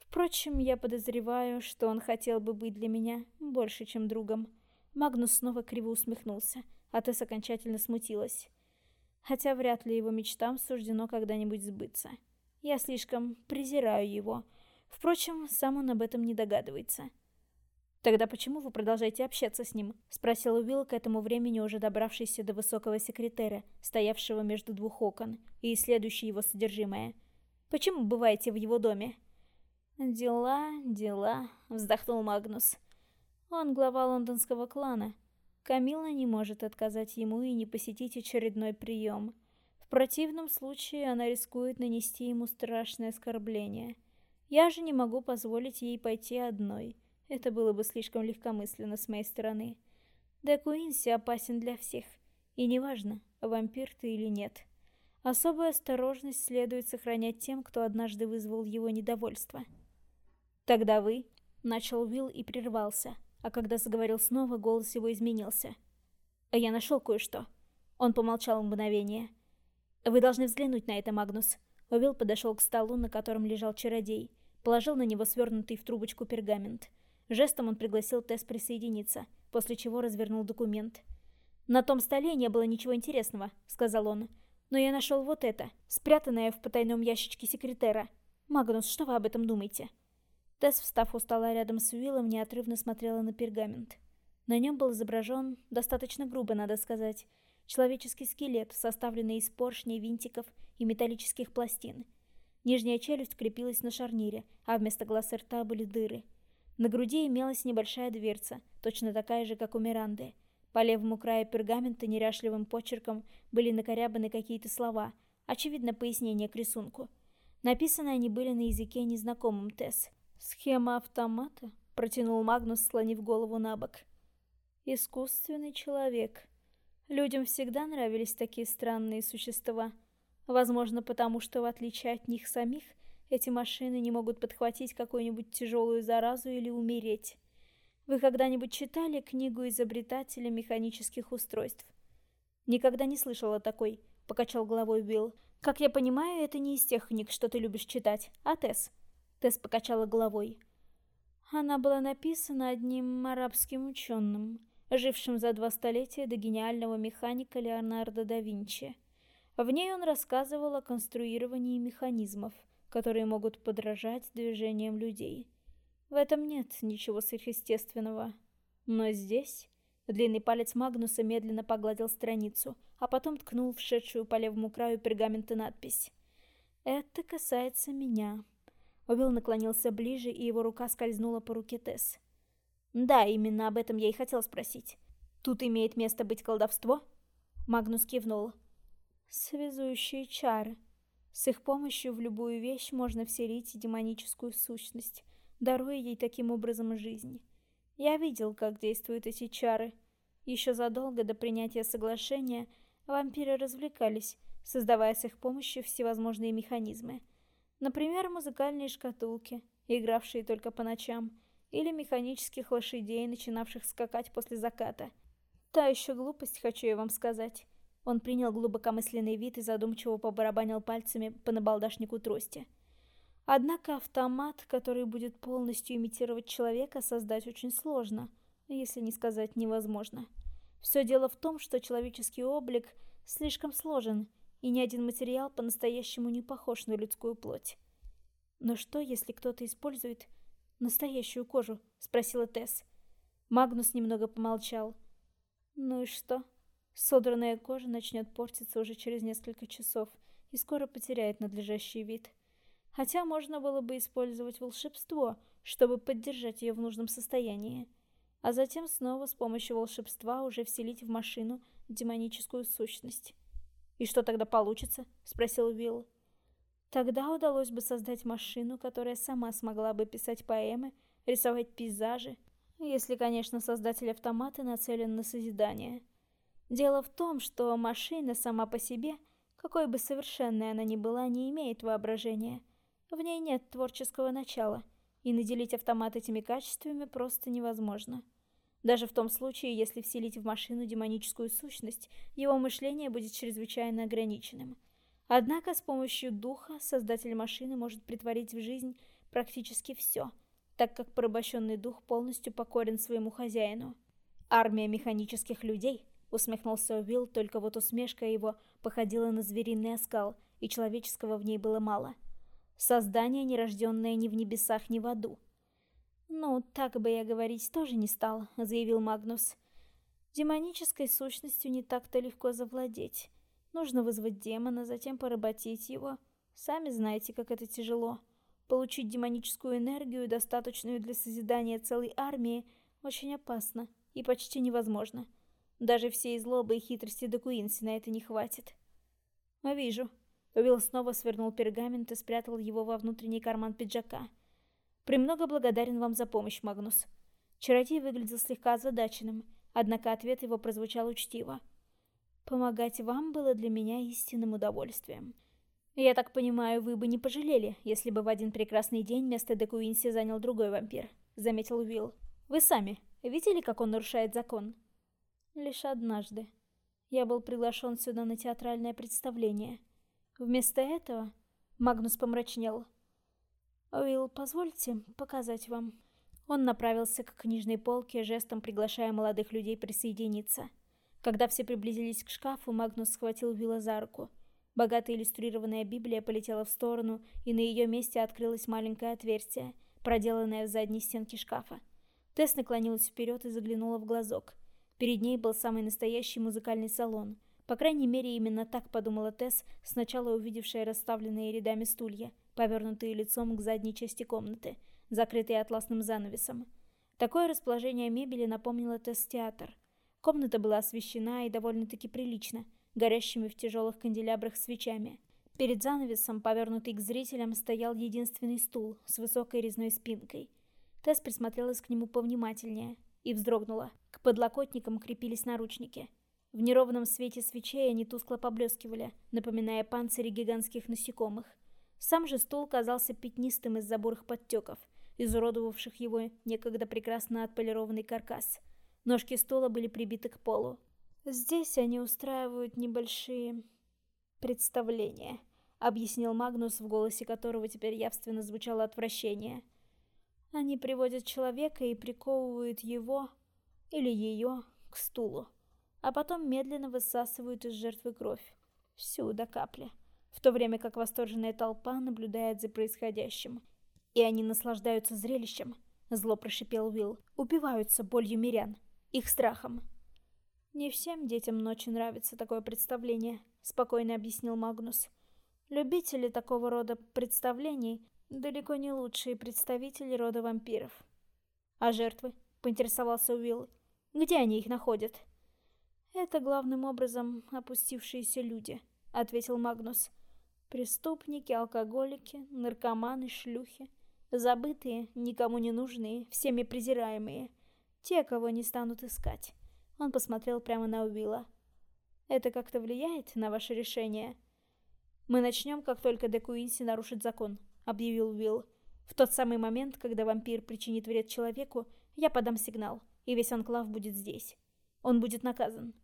Впрочем, я подозреваю, что он хотел бы быть для меня больше, чем другом. Магнус снова криво усмехнулся, а Тесс окончательно смутилась хотя вряд ли его мечтам суждено когда-нибудь сбыться. Я слишком презираю его. Впрочем, сам он об этом не догадывается. «Тогда почему вы продолжаете общаться с ним?» — спросил Уилл, к этому времени уже добравшийся до высокого секретаря, стоявшего между двух окон, и исследующий его содержимое. «Почему бываете в его доме?» «Дела, дела», — вздохнул Магнус. «Он глава лондонского клана, Камила не может отказать ему и не посетить очередной прием. В противном случае она рискует нанести ему страшное оскорбление. Я же не могу позволить ей пойти одной. Это было бы слишком легкомысленно с моей стороны. Да Куинси опасен для всех. И неважно, вампир ты или нет. Особую осторожность следует сохранять тем, кто однажды вызвал его недовольство. «Тогда вы...» — начал Уилл и прервался а когда заговорил снова, голос его изменился. «Я нашел кое-что». Он помолчал мгновение. «Вы должны взглянуть на это, Магнус». Уилл подошел к столу, на котором лежал чародей, положил на него свернутый в трубочку пергамент. Жестом он пригласил Тесс присоединиться, после чего развернул документ. «На том столе не было ничего интересного», — сказал он. «Но я нашел вот это, спрятанное в потайном ящичке секретера. Магнус, что вы об этом думаете?» Тесс, встав у стола рядом с Уиллом, неотрывно смотрела на пергамент. На нем был изображен, достаточно грубо, надо сказать, человеческий скелет, составленный из поршней, винтиков и металлических пластин. Нижняя челюсть крепилась на шарнире, а вместо глаз и рта были дыры. На груди имелась небольшая дверца, точно такая же, как у Миранды. По левому краю пергамента неряшливым почерком были накорябаны какие-то слова, очевидно, пояснение к рисунку. Написаны они были на языке незнакомым Тесс. «Схема автомата?» — протянул Магнус, склонив голову на бок. «Искусственный человек. Людям всегда нравились такие странные существа. Возможно, потому что, в отличие от них самих, эти машины не могут подхватить какую-нибудь тяжелую заразу или умереть. Вы когда-нибудь читали книгу изобретателя механических устройств? Никогда не слышала такой, покачал головой Билл. Как я понимаю, это не из тех книг, что ты любишь читать, а Тесс. Тесс покачала головой. Она была написана одним арабским ученым, жившим за два столетия до гениального механика Леонардо да Винчи. В ней он рассказывал о конструировании механизмов, которые могут подражать движениям людей. В этом нет ничего сверхъестественного. Но здесь... Длинный палец Магнуса медленно погладил страницу, а потом ткнул в шедшую по левому краю пергамента надпись. «Это касается меня». Обил наклонился ближе, и его рука скользнула по руке Тесс. «Да, именно об этом я и хотел спросить. Тут имеет место быть колдовство?» Магнус кивнул. «Связующие чары. С их помощью в любую вещь можно вселить демоническую сущность даруя ей таким образом жизнь. Я видел, как действуют эти чары. Еще задолго до принятия соглашения вампиры развлекались, создавая с их помощью всевозможные механизмы. Например, музыкальные шкатулки, игравшие только по ночам, или механических лошадей, начинавших скакать после заката. Та еще глупость, хочу я вам сказать. Он принял глубокомысленный вид и задумчиво побарабанил пальцами по набалдашнику трости. Однако автомат, который будет полностью имитировать человека, создать очень сложно, если не сказать невозможно. Все дело в том, что человеческий облик слишком сложен, и ни один материал по-настоящему не похож на людскую плоть. «Но что, если кто-то использует настоящую кожу?» — спросила Тесс. Магнус немного помолчал. «Ну и что?» Содранная кожа начнет портиться уже через несколько часов и скоро потеряет надлежащий вид. Хотя можно было бы использовать волшебство, чтобы поддержать ее в нужном состоянии. А затем снова с помощью волшебства уже вселить в машину демоническую сущность. «И что тогда получится?» — спросил Уилл. Тогда удалось бы создать машину, которая сама смогла бы писать поэмы, рисовать пейзажи, если, конечно, создатель автомата нацелен на созидание. Дело в том, что машина сама по себе, какой бы совершенной она ни была, не имеет воображения — в ней нет творческого начала, и наделить автомат этими качествами просто невозможно. Даже в том случае, если вселить в машину демоническую сущность, его мышление будет чрезвычайно ограниченным. Однако с помощью духа создатель машины может притворить в жизнь практически все, так как порабощенный дух полностью покорен своему хозяину. «Армия механических людей», — усмехнулся Уилл, только вот усмешка его походила на звериный оскал, и человеческого в ней было мало — Создание, нерожденное ни в небесах, ни в аду. «Ну, так бы я говорить тоже не стал», — заявил Магнус. «Демонической сущностью не так-то легко завладеть. Нужно вызвать демона, затем поработить его. Сами знаете, как это тяжело. Получить демоническую энергию, достаточную для созидания целой армии, очень опасно и почти невозможно. Даже всей злобы и хитрости Декуинси на это не хватит». «Вижу», Уилл снова свернул пергамент и спрятал его во внутренний карман пиджака. «Премного благодарен вам за помощь, Магнус». Чародей выглядел слегка озадаченным, однако ответ его прозвучал учтиво. «Помогать вам было для меня истинным удовольствием. Я так понимаю, вы бы не пожалели, если бы в один прекрасный день место Декуинси занял другой вампир», — заметил Уилл. «Вы сами видели, как он нарушает закон?» «Лишь однажды. Я был приглашен сюда на театральное представление». Вместо этого Магнус помрачнел. «Уилл, позвольте показать вам». Он направился к книжной полке, жестом приглашая молодых людей присоединиться. Когда все приблизились к шкафу, Магнус схватил Уилла за руку. Богато иллюстрированная Библия полетела в сторону, и на ее месте открылось маленькое отверстие, проделанное в задней стенке шкафа. Тесс наклонилась вперед и заглянула в глазок. Перед ней был самый настоящий музыкальный салон — по крайней мере, именно так подумала Тесс, сначала увидевшая расставленные рядами стулья, повернутые лицом к задней части комнаты, закрытые атласным занавесом. Такое расположение мебели напомнило Тесс театр. Комната была освещена и довольно-таки прилично, горящими в тяжелых канделябрах свечами. Перед занавесом, повернутый к зрителям, стоял единственный стул с высокой резной спинкой. Тесс присмотрелась к нему повнимательнее и вздрогнула. К подлокотникам крепились наручники. В неровном свете свечей они тускло поблескивали, напоминая панцири гигантских насекомых. Сам же стул казался пятнистым из-за бурых подтеков, изуродовавших его некогда прекрасно отполированный каркас. Ножки стула были прибиты к полу. Здесь они устраивают небольшие представления, объяснил Магнус, в голосе которого теперь явственно звучало отвращение. Они приводят человека и приковывают его или ее к стулу, а потом медленно высасывают из жертвы кровь, всю до капли в то время как восторженная толпа наблюдает за происходящим. И они наслаждаются зрелищем, зло прошипел Уилл, упиваются болью мирян, их страхом. Не всем детям ночи нравится такое представление, спокойно объяснил Магнус. Любители такого рода представлений далеко не лучшие представители рода вампиров. А жертвы? поинтересовался Уилл. Где они их находят? Это главным образом опустившиеся люди, ответил Магнус. Преступники, алкоголики, наркоманы, шлюхи. Забытые, никому не нужные, всеми презираемые. Те, кого не станут искать. Он посмотрел прямо на Уилла. Это как-то влияет на ваше решение? Мы начнем, как только Де Куинси нарушит закон, объявил Уилл. В тот самый момент, когда вампир причинит вред человеку, я подам сигнал, и весь анклав будет здесь. Он будет наказан.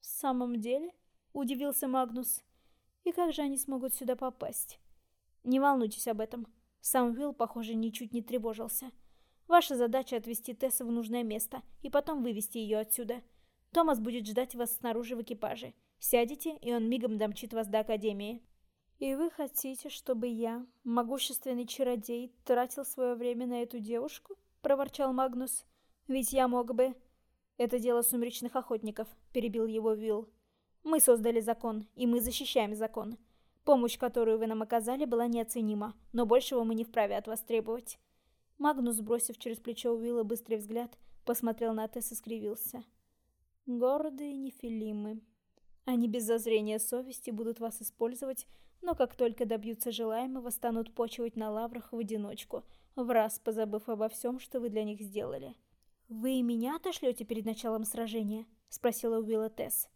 В самом деле? Удивился Магнус. И как же они смогут сюда попасть? Не волнуйтесь об этом. Сам Уилл, похоже, ничуть не тревожился. Ваша задача отвезти Тесса в нужное место и потом вывести ее отсюда. Томас будет ждать вас снаружи в экипаже. Сядете, и он мигом домчит вас до Академии. И вы хотите, чтобы я, могущественный чародей, тратил свое время на эту девушку? Проворчал Магнус. Ведь я мог бы... Это дело сумеречных охотников, перебил его Уилл. Мы создали закон, и мы защищаем закон. Помощь, которую вы нам оказали, была неоценима, но большего мы не вправе от вас требовать». Магнус, бросив через плечо Уилла быстрый взгляд, посмотрел на Тесс и скривился. «Гордые нефилимы. Они без зазрения совести будут вас использовать, но как только добьются желаемого, станут почивать на лаврах в одиночку, в раз позабыв обо всем, что вы для них сделали». «Вы и меня отошлете перед началом сражения?» — спросила Уилла Тесс.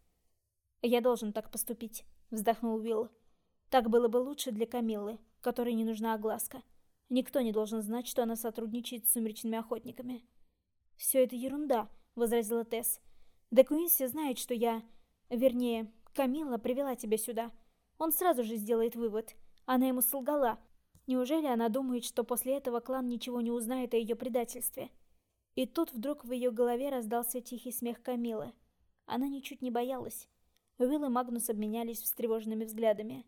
«Я должен так поступить», — вздохнул Уилл. «Так было бы лучше для Камиллы, которой не нужна огласка. Никто не должен знать, что она сотрудничает с сумеречными охотниками». «Все это ерунда», — возразила Тесс. «Да Куинси знает, что я... Вернее, Камилла привела тебя сюда. Он сразу же сделает вывод. Она ему солгала. Неужели она думает, что после этого клан ничего не узнает о ее предательстве?» И тут вдруг в ее голове раздался тихий смех Камилы. Она ничуть не боялась. Уилл и Магнус обменялись встревоженными взглядами.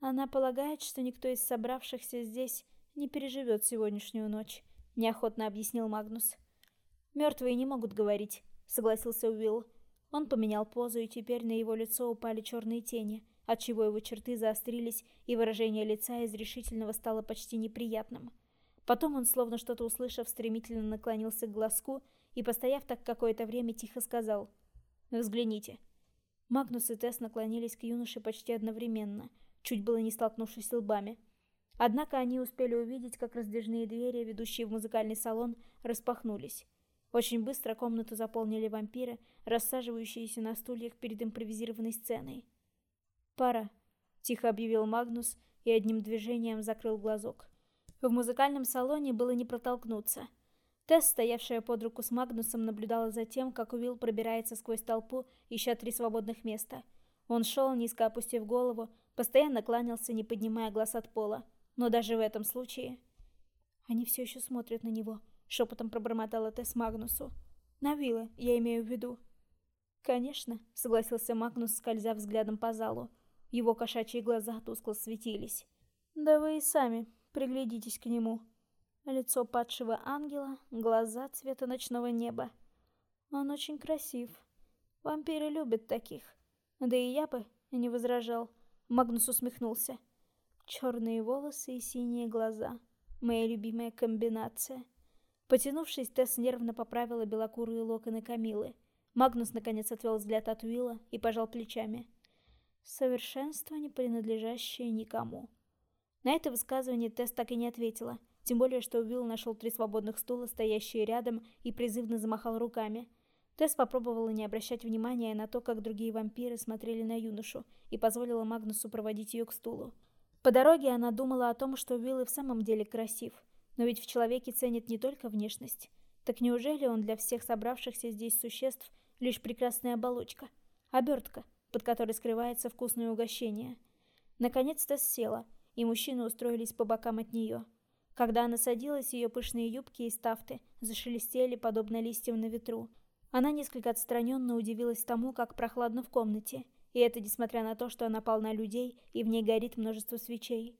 Она полагает, что никто из собравшихся здесь не переживет сегодняшнюю ночь, неохотно объяснил Магнус. Мертвые не могут говорить, согласился Уилл. Он поменял позу, и теперь на его лицо упали черные тени, отчего его черты заострились, и выражение лица из решительного стало почти неприятным. Потом он, словно что-то услышав, стремительно наклонился к глазку и, постояв так какое-то время, тихо сказал «Взгляните». Магнус и Тесс наклонились к юноше почти одновременно, чуть было не столкнувшись лбами. Однако они успели увидеть, как раздвижные двери, ведущие в музыкальный салон, распахнулись. Очень быстро комнату заполнили вампиры, рассаживающиеся на стульях перед импровизированной сценой. «Пора», — тихо объявил Магнус и одним движением закрыл глазок. В музыкальном салоне было не протолкнуться — Тесс, стоявшая под руку с Магнусом, наблюдала за тем, как Уилл пробирается сквозь толпу, ища три свободных места. Он шел, низко опустив голову, постоянно кланялся, не поднимая глаз от пола. Но даже в этом случае... Они все еще смотрят на него, шепотом пробормотала Тесс Магнусу. На Уилла, я имею в виду. Конечно, согласился Магнус, скользя взглядом по залу. Его кошачьи глаза тускло светились. Да вы и сами приглядитесь к нему. Лицо падшего ангела, глаза цвета ночного неба. Он очень красив. Вампиры любят таких. Да и я бы не возражал. Магнус усмехнулся. Черные волосы и синие глаза. Моя любимая комбинация. Потянувшись, Тесс нервно поправила белокурые локоны Камилы. Магнус наконец отвел взгляд от Уилла и пожал плечами. Совершенство, не принадлежащее никому. На это высказывание Тесс так и не ответила, тем более, что Уилл нашел три свободных стула, стоящие рядом, и призывно замахал руками. Тесс попробовала не обращать внимания на то, как другие вампиры смотрели на юношу, и позволила Магнусу проводить ее к стулу. По дороге она думала о том, что Уилл и в самом деле красив, но ведь в человеке ценят не только внешность. Так неужели он для всех собравшихся здесь существ лишь прекрасная оболочка, обертка, под которой скрывается вкусное угощение? Наконец-то села, и мужчины устроились по бокам от нее. Когда она садилась, ее пышные юбки и стафты зашелестели, подобно листьям на ветру. Она несколько отстраненно удивилась тому, как прохладно в комнате, и это несмотря на то, что она полна людей, и в ней горит множество свечей.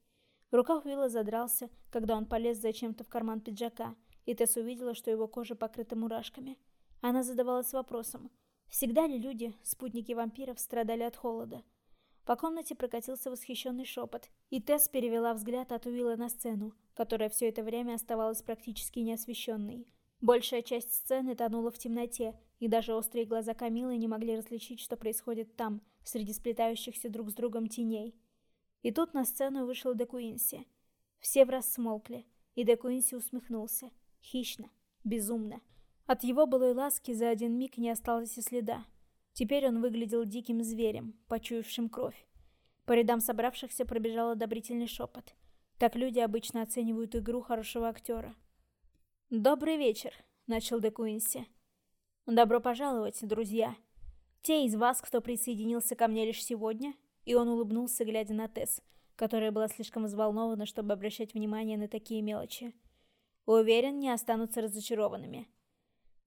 В руках Уилла задрался, когда он полез зачем-то в карман пиджака, и Тесс увидела, что его кожа покрыта мурашками. Она задавалась вопросом, всегда ли люди, спутники вампиров, страдали от холода? По комнате прокатился восхищенный шепот, и Тесс перевела взгляд от Уилла на сцену, которая все это время оставалась практически неосвещенной. Большая часть сцены тонула в темноте, и даже острые глаза Камилы не могли различить, что происходит там, среди сплетающихся друг с другом теней. И тут на сцену вышел Де Куинси. Все враз смолкли, и Де Куинси усмехнулся. Хищно, безумно. От его былой ласки за один миг не осталось и следа. Теперь он выглядел диким зверем, почуявшим кровь. По рядам собравшихся пробежал одобрительный шепот. Так люди обычно оценивают игру хорошего актера. «Добрый вечер», — начал Де Куинси. «Добро пожаловать, друзья. Те из вас, кто присоединился ко мне лишь сегодня...» И он улыбнулся, глядя на Тесс, которая была слишком взволнована, чтобы обращать внимание на такие мелочи. Уверен, не останутся разочарованными.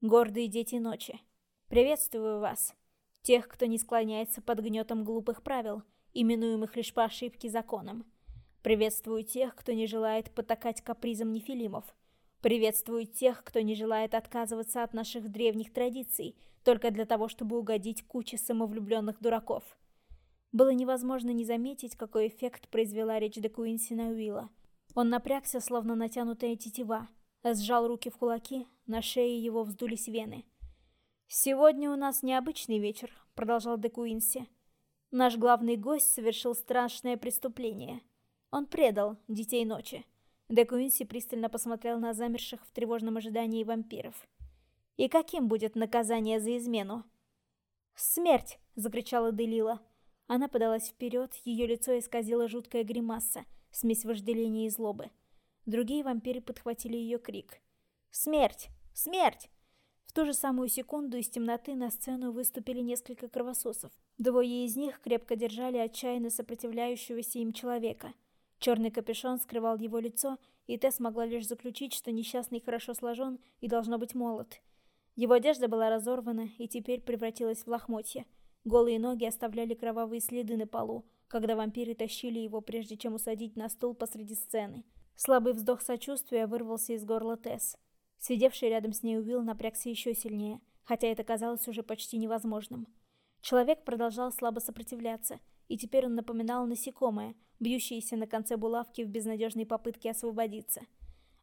Гордые дети ночи. Приветствую вас. Тех, кто не склоняется под гнетом глупых правил, именуемых лишь по ошибке законом. Приветствую тех, кто не желает потакать капризам нефилимов. Приветствую тех, кто не желает отказываться от наших древних традиций, только для того, чтобы угодить куче самовлюбленных дураков. Было невозможно не заметить, какой эффект произвела речь де Куинси на Уилла. Он напрягся, словно натянутая тетива, сжал руки в кулаки, на шее его вздулись вены. «Сегодня у нас необычный вечер», — продолжал де Куинси. «Наш главный гость совершил страшное преступление. Он предал детей ночи». Де Куинси пристально посмотрел на замерших в тревожном ожидании вампиров. И каким будет наказание за измену? «Смерть!» — закричала Делила. Она подалась вперед, ее лицо исказило жуткая гримаса, смесь вожделения и злобы. Другие вампиры подхватили ее крик. «Смерть! Смерть!» В ту же самую секунду из темноты на сцену выступили несколько кровососов. Двое из них крепко держали отчаянно сопротивляющегося им человека. Черный капюшон скрывал его лицо, и Тесс могла лишь заключить, что несчастный хорошо сложен и должно быть молод. Его одежда была разорвана и теперь превратилась в лохмотья. Голые ноги оставляли кровавые следы на полу, когда вампиры тащили его, прежде чем усадить на стул посреди сцены. Слабый вздох сочувствия вырвался из горла Тесс. Сидевший рядом с ней Уилл напрягся еще сильнее, хотя это казалось уже почти невозможным. Человек продолжал слабо сопротивляться, и теперь он напоминал насекомое, бьющееся на конце булавки в безнадежной попытке освободиться.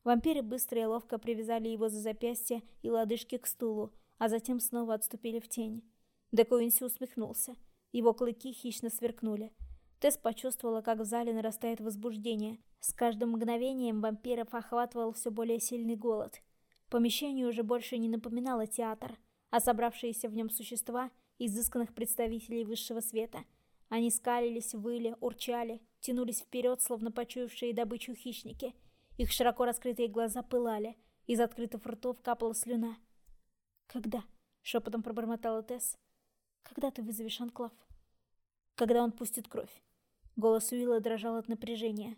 Вампиры быстро и ловко привязали его за запястье и лодыжки к стулу, а затем снова отступили в тень. Де усмехнулся. Его клыки хищно сверкнули. Тесс почувствовала, как в зале нарастает возбуждение. С каждым мгновением вампиров охватывал все более сильный голод. Помещение уже больше не напоминало театр, а собравшиеся в нем существа – изысканных представителей высшего света. Они скалились, выли, урчали, тянулись вперед, словно почуявшие добычу хищники – их широко раскрытые глаза пылали, из открытых ртов капала слюна. «Когда?» — шепотом пробормотала Тесс. «Когда ты вызовешь Анклав?» «Когда он пустит кровь». Голос Уилла дрожал от напряжения.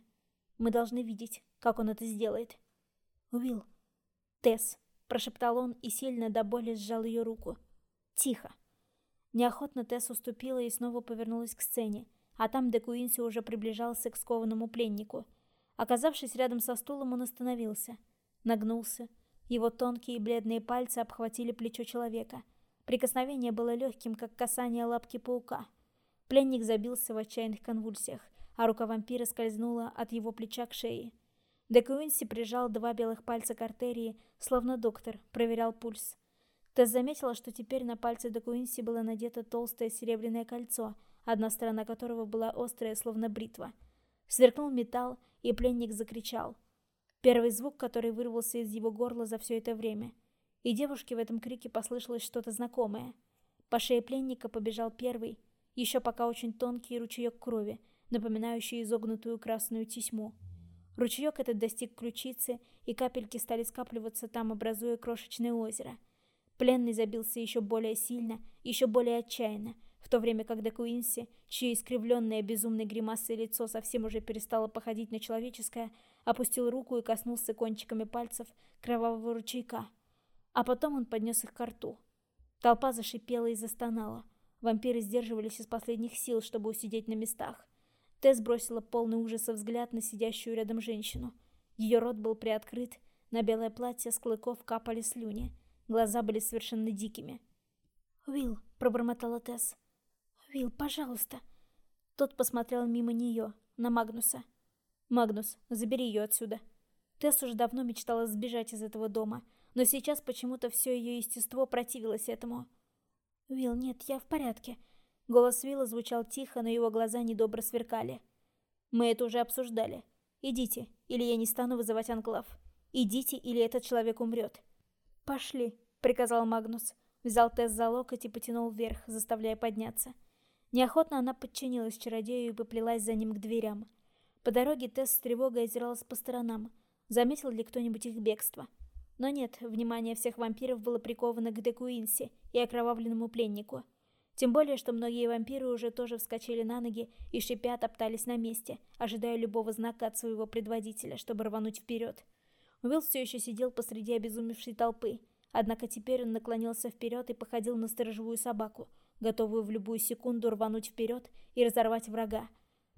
«Мы должны видеть, как он это сделает». «Уилл!» «Тесс!» — прошептал он и сильно до боли сжал ее руку. «Тихо!» Неохотно Тесс уступила и снова повернулась к сцене, а там Де Куинси уже приближался к скованному пленнику — Оказавшись рядом со стулом, он остановился. Нагнулся. Его тонкие и бледные пальцы обхватили плечо человека. Прикосновение было легким, как касание лапки паука. Пленник забился в отчаянных конвульсиях, а рука вампира скользнула от его плеча к шее. Де Куинси прижал два белых пальца к артерии, словно доктор, проверял пульс. Тесс заметила, что теперь на пальце до Куинси было надето толстое серебряное кольцо, одна сторона которого была острая, словно бритва. Сверкнул металл, и пленник закричал. Первый звук, который вырвался из его горла за все это время. И девушке в этом крике послышалось что-то знакомое. По шее пленника побежал первый, еще пока очень тонкий ручеек крови, напоминающий изогнутую красную тесьму. Ручеек этот достиг ключицы, и капельки стали скапливаться там, образуя крошечное озеро — Пленный забился еще более сильно, еще более отчаянно, в то время как Куинси, чье искривленное безумной гримасой лицо совсем уже перестало походить на человеческое, опустил руку и коснулся кончиками пальцев кровавого ручейка. А потом он поднес их к рту. Толпа зашипела и застонала. Вампиры сдерживались из последних сил, чтобы усидеть на местах. Тесс бросила полный ужаса взгляд на сидящую рядом женщину. Ее рот был приоткрыт, на белое платье с клыков капали слюни. Глаза были совершенно дикими. «Уилл», — пробормотала Тесс. «Уилл, пожалуйста». Тот посмотрел мимо нее, на Магнуса. «Магнус, забери ее отсюда». Тесс уже давно мечтала сбежать из этого дома, но сейчас почему-то все ее естество противилось этому. «Уилл, нет, я в порядке». Голос Уилла звучал тихо, но его глаза недобро сверкали. «Мы это уже обсуждали. Идите, или я не стану вызывать анклав. Идите, или этот человек умрет». «Пошли», — приказал Магнус. Взял Тесс за локоть и потянул вверх, заставляя подняться. Неохотно она подчинилась чародею и поплелась за ним к дверям. По дороге Тесс с тревогой озиралась по сторонам. Заметил ли кто-нибудь их бегство? Но нет, внимание всех вампиров было приковано к Декуинси и окровавленному пленнику. Тем более, что многие вампиры уже тоже вскочили на ноги и шипя топтались на месте, ожидая любого знака от своего предводителя, чтобы рвануть вперед. Уилл все еще сидел посреди обезумевшей толпы, однако теперь он наклонился вперед и походил на сторожевую собаку, готовую в любую секунду рвануть вперед и разорвать врага.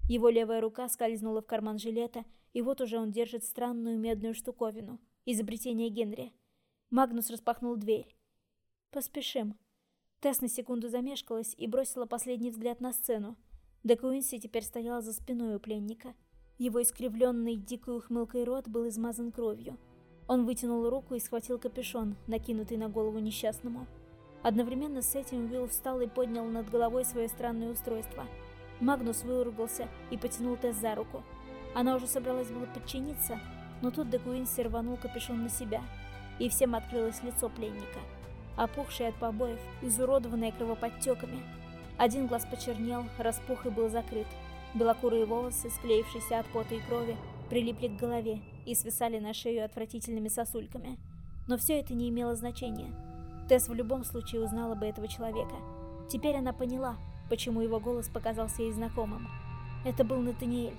Его левая рука скользнула в карман жилета, и вот уже он держит странную медную штуковину, изобретение Генри. Магнус распахнул дверь. «Поспешим». Тесс на секунду замешкалась и бросила последний взгляд на сцену. Де Куинси теперь стояла за спиной у пленника. Его искривленный дикой ухмылкой рот был измазан кровью. Он вытянул руку и схватил капюшон, накинутый на голову несчастному. Одновременно с этим Уилл встал и поднял над головой свое странное устройство. Магнус выругался и потянул Тесс за руку. Она уже собралась было подчиниться, но тут Де Куинси рванул капюшон на себя, и всем открылось лицо пленника. Опухшее от побоев, изуродованное кровоподтеками. Один глаз почернел, распух и был закрыт. Белокурые волосы, склеившиеся от пота и крови, прилипли к голове и свисали на шею отвратительными сосульками. Но все это не имело значения. Тесс в любом случае узнала бы этого человека. Теперь она поняла, почему его голос показался ей знакомым. Это был Натаниэль.